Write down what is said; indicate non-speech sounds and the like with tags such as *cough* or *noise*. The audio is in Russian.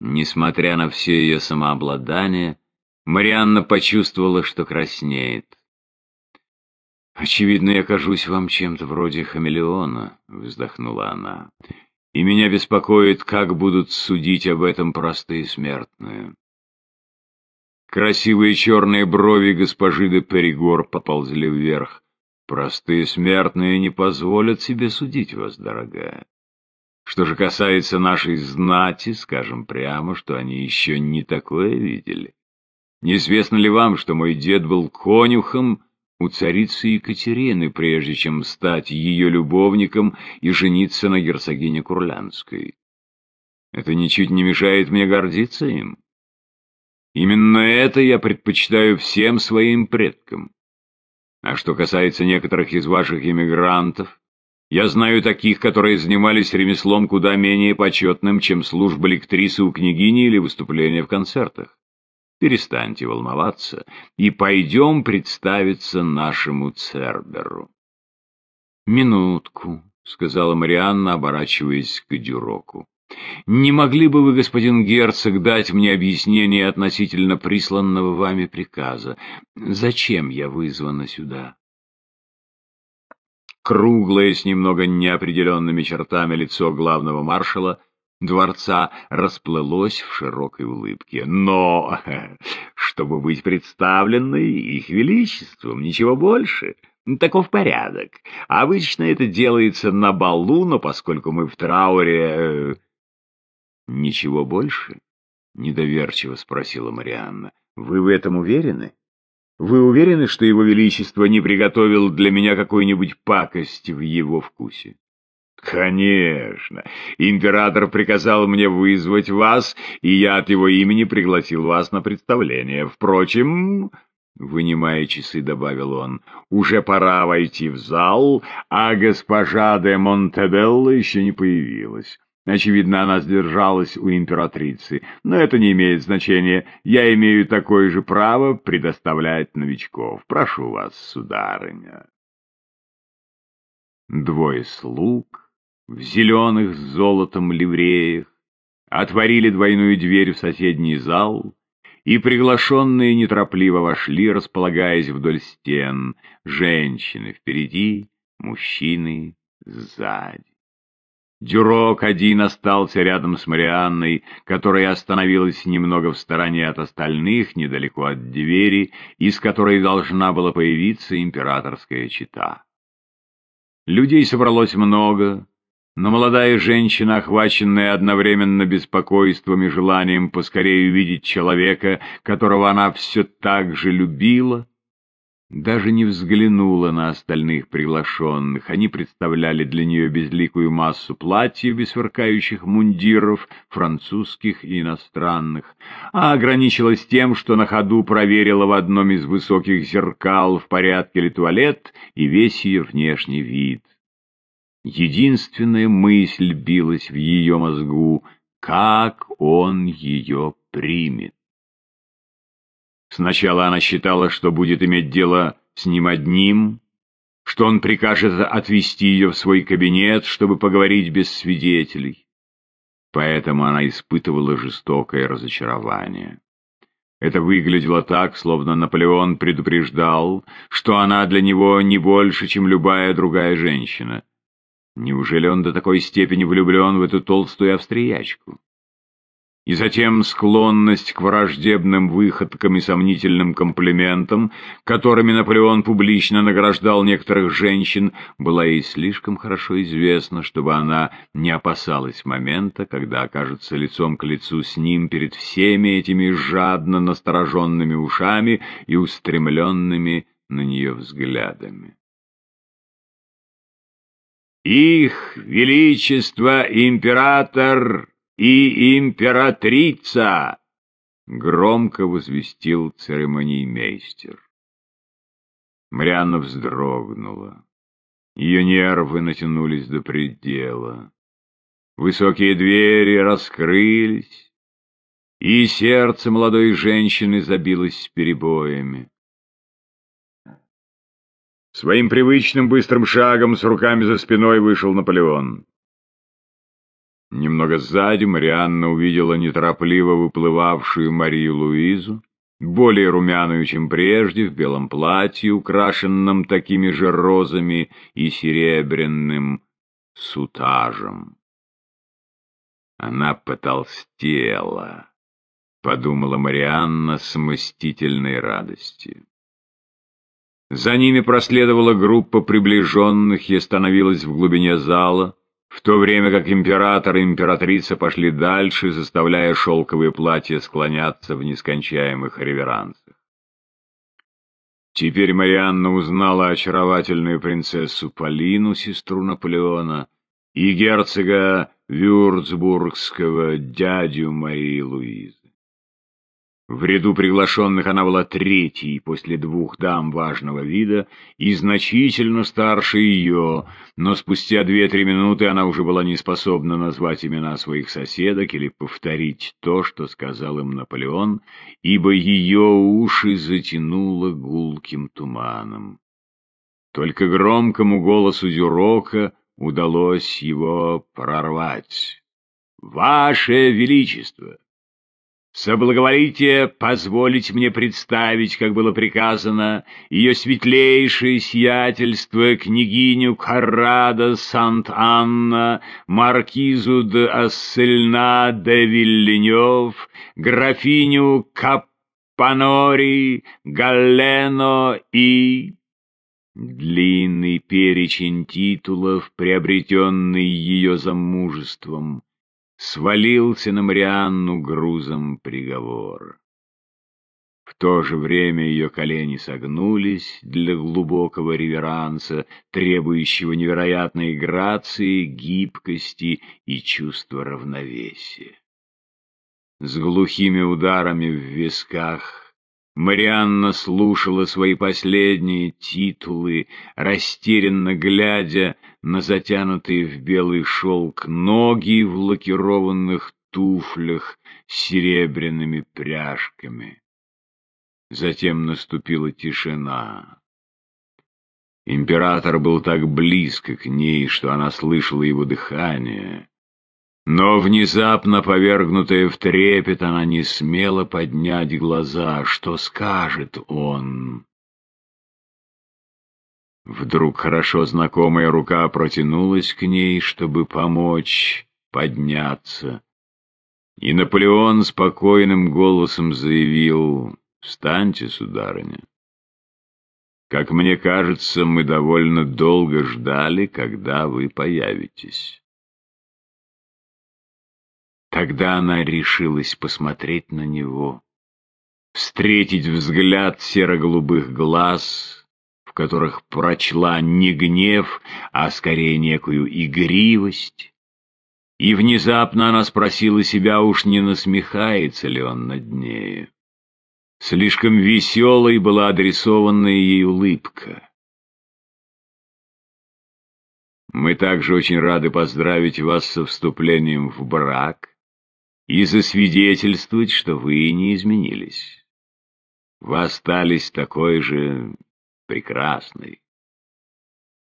Несмотря на все ее самообладание, Марианна почувствовала, что краснеет. «Очевидно, я кажусь вам чем-то вроде хамелеона», — вздохнула она. «И меня беспокоит, как будут судить об этом простые смертные». Красивые черные брови госпожи де Перегор поползли вверх. «Простые смертные не позволят себе судить вас, дорогая. Что же касается нашей знати, скажем прямо, что они еще не такое видели. Неизвестно ли вам, что мой дед был конюхом у царицы Екатерины, прежде чем стать ее любовником и жениться на герцогине Курлянской? Это ничуть не мешает мне гордиться им. Именно это я предпочитаю всем своим предкам. А что касается некоторых из ваших иммигрантов, я знаю таких, которые занимались ремеслом куда менее почетным, чем служба лектрисы у княгини или выступления в концертах. Перестаньте волноваться и пойдем представиться нашему Церберу. «Минутку», — сказала Марианна, оборачиваясь к Дюроку. «Не могли бы вы, господин герцог, дать мне объяснение относительно присланного вами приказа? Зачем я вызвана сюда?» Круглое, с немного неопределенными чертами лицо главного маршала дворца расплылось в широкой улыбке. Но, *laughs* чтобы быть представленной их величеством, ничего больше. Таков порядок. Обычно это делается на балу, но поскольку мы в трауре... Э, ничего больше? Недоверчиво спросила Марианна. Вы в этом уверены? Вы уверены, что его величество не приготовил для меня какой-нибудь пакость в его вкусе? Конечно. Император приказал мне вызвать вас, и я от его имени пригласил вас на представление. Впрочем, вынимая часы, добавил он, уже пора войти в зал, а госпожа де Монтебелло еще не появилась. Очевидно, она сдержалась у императрицы, но это не имеет значения. Я имею такое же право предоставлять новичков. Прошу вас, сударыня. Двое слуг в зеленых с золотом ливреях отворили двойную дверь в соседний зал, и приглашенные неторопливо вошли, располагаясь вдоль стен, женщины впереди, мужчины сзади. Дюрок один остался рядом с Марианной, которая остановилась немного в стороне от остальных, недалеко от двери, из которой должна была появиться императорская чита. Людей собралось много, но молодая женщина, охваченная одновременно беспокойством и желанием поскорее увидеть человека, которого она все так же любила, даже не взглянула на остальных приглашенных. Они представляли для нее безликую массу платьев и мундиров, французских и иностранных, а ограничилась тем, что на ходу проверила в одном из высоких зеркал, в порядке ли туалет и весь ее внешний вид. Единственная мысль билась в ее мозгу — как он ее примет. Сначала она считала, что будет иметь дело с ним одним, что он прикажет отвести ее в свой кабинет, чтобы поговорить без свидетелей. Поэтому она испытывала жестокое разочарование. Это выглядело так, словно Наполеон предупреждал, что она для него не больше, чем любая другая женщина. Неужели он до такой степени влюблен в эту толстую австриячку? И затем склонность к враждебным выходкам и сомнительным комплиментам, которыми Наполеон публично награждал некоторых женщин, была ей слишком хорошо известна, чтобы она не опасалась момента, когда окажется лицом к лицу с ним перед всеми этими жадно настороженными ушами и устремленными на нее взглядами. «Их Величество Император!» И императрица!» — громко возвестил церемониймейстер. Марианна вздрогнула. Ее нервы натянулись до предела. Высокие двери раскрылись, и сердце молодой женщины забилось с перебоями. Своим привычным быстрым шагом с руками за спиной вышел Наполеон. Немного сзади Марианна увидела неторопливо выплывавшую Марию Луизу, более румяную, чем прежде, в белом платье, украшенном такими же розами и серебряным сутажем. Она потолстела, подумала Марианна с мстительной радостью. За ними проследовала группа приближенных и остановилась в глубине зала, в то время как император и императрица пошли дальше, заставляя шелковые платья склоняться в нескончаемых реверансах. Теперь Марианна узнала очаровательную принцессу Полину, сестру Наполеона, и герцога Вюрцбургского, дядю Марии Луизы. В ряду приглашенных она была третьей после двух дам важного вида и значительно старше ее, но спустя две-три минуты она уже была не способна назвать имена своих соседок или повторить то, что сказал им Наполеон, ибо ее уши затянуло гулким туманом. Только громкому голосу Дюрока удалось его прорвать. «Ваше Величество!» Соблаговолите позволить мне представить, как было приказано, ее светлейшее сиятельство княгиню Каррада Сант-Анна, маркизу де Ассельна де Вильленев, графиню Каппанори, Галлено и... Длинный перечень титулов, приобретенный ее замужеством, свалился на Марианну грузом приговор. В то же время ее колени согнулись для глубокого реверанса, требующего невероятной грации, гибкости и чувства равновесия. С глухими ударами в висках Марианна слушала свои последние титулы, растерянно глядя на затянутые в белый шелк ноги в лакированных туфлях с серебряными пряжками. Затем наступила тишина. Император был так близко к ней, что она слышала его дыхание. Но внезапно повергнутая в трепет, она не смела поднять глаза. Что скажет он? Вдруг хорошо знакомая рука протянулась к ней, чтобы помочь подняться. И Наполеон спокойным голосом заявил «Встаньте, сударыня». Как мне кажется, мы довольно долго ждали, когда вы появитесь. Тогда она решилась посмотреть на него, встретить взгляд серо-голубых глаз, которых прочла не гнев, а скорее некую игривость. И внезапно она спросила себя, уж не насмехается ли он над нею. Слишком веселой была адресованная ей улыбка. Мы также очень рады поздравить вас со вступлением в брак и засвидетельствовать, что вы не изменились. Вы остались такой же прекрасной.